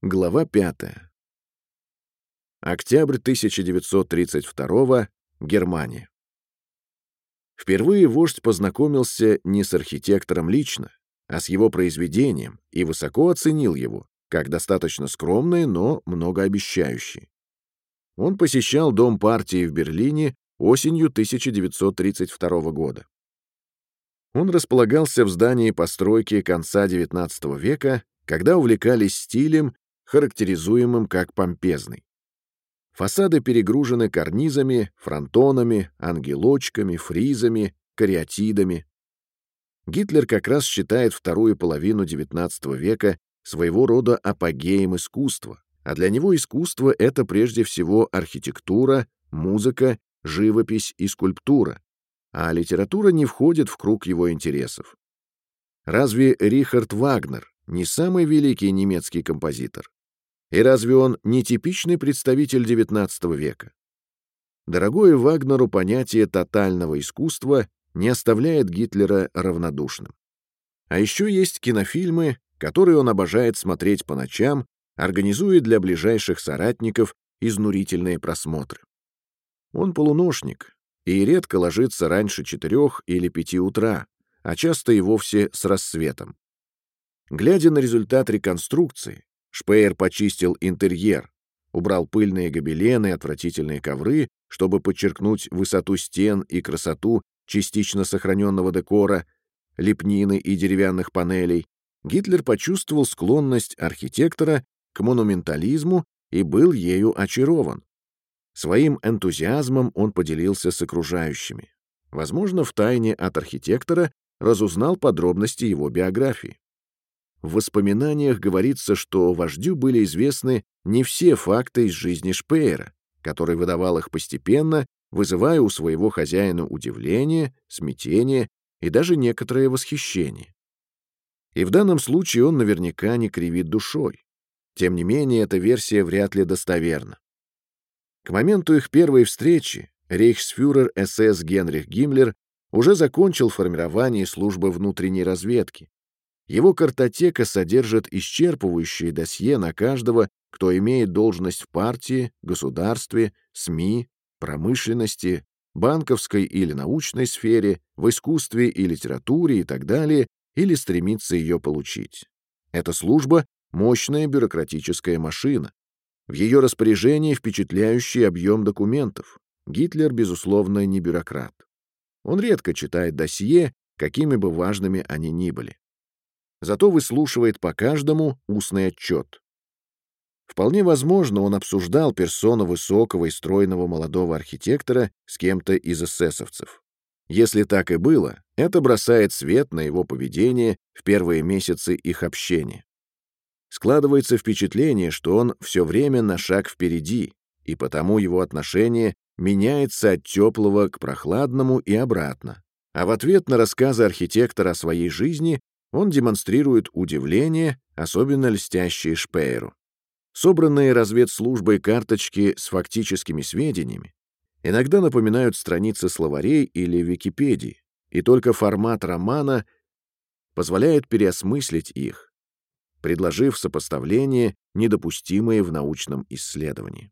Глава 5. Октябрь 1932 Германия. Впервые вождь познакомился не с архитектором лично, а с его произведением и высоко оценил его, как достаточно скромное, но многообещающее. Он посещал Дом партии в Берлине осенью 1932 года. Он располагался в здании постройки конца XIX века, когда увлекались стилем характеризуемым как помпезный. Фасады перегружены карнизами, фронтонами, ангелочками, фризами, кариатидами. Гитлер как раз считает вторую половину XIX века своего рода апогеем искусства, а для него искусство — это прежде всего архитектура, музыка, живопись и скульптура, а литература не входит в круг его интересов. Разве Рихард Вагнер не самый великий немецкий композитор? И разве он не типичный представитель XIX века? Дорогое Вагнеру понятие тотального искусства не оставляет Гитлера равнодушным. А еще есть кинофильмы, которые он обожает смотреть по ночам, организуя для ближайших соратников изнурительные просмотры. Он полуношник и редко ложится раньше четырех или пяти утра, а часто и вовсе с рассветом. Глядя на результат реконструкции, Шпеер почистил интерьер, убрал пыльные гобелены и отвратительные ковры, чтобы подчеркнуть высоту стен и красоту частично сохраненного декора, лепнины и деревянных панелей. Гитлер почувствовал склонность архитектора к монументализму и был ею очарован. Своим энтузиазмом он поделился с окружающими. Возможно, в тайне от архитектора разузнал подробности его биографии. В воспоминаниях говорится, что вождю были известны не все факты из жизни Шпеера, который выдавал их постепенно, вызывая у своего хозяина удивление, смятение и даже некоторое восхищение. И в данном случае он наверняка не кривит душой. Тем не менее, эта версия вряд ли достоверна. К моменту их первой встречи рейхсфюрер СС Генрих Гиммлер уже закончил формирование службы внутренней разведки, его картотека содержит исчерпывающее досье на каждого, кто имеет должность в партии, государстве, СМИ, промышленности, банковской или научной сфере, в искусстве и литературе и так далее, или стремится ее получить. Эта служба — мощная бюрократическая машина. В ее распоряжении впечатляющий объем документов. Гитлер, безусловно, не бюрократ. Он редко читает досье, какими бы важными они ни были зато выслушивает по каждому устный отчет. Вполне возможно, он обсуждал персону высокого и стройного молодого архитектора с кем-то из эсэсовцев. Если так и было, это бросает свет на его поведение в первые месяцы их общения. Складывается впечатление, что он все время на шаг впереди, и потому его отношение меняется от теплого к прохладному и обратно. А в ответ на рассказы архитектора о своей жизни он демонстрирует удивление, особенно льстящее Шпееру. Собранные разведслужбой карточки с фактическими сведениями иногда напоминают страницы словарей или Википедии, и только формат романа позволяет переосмыслить их, предложив сопоставление, недопустимое в научном исследовании.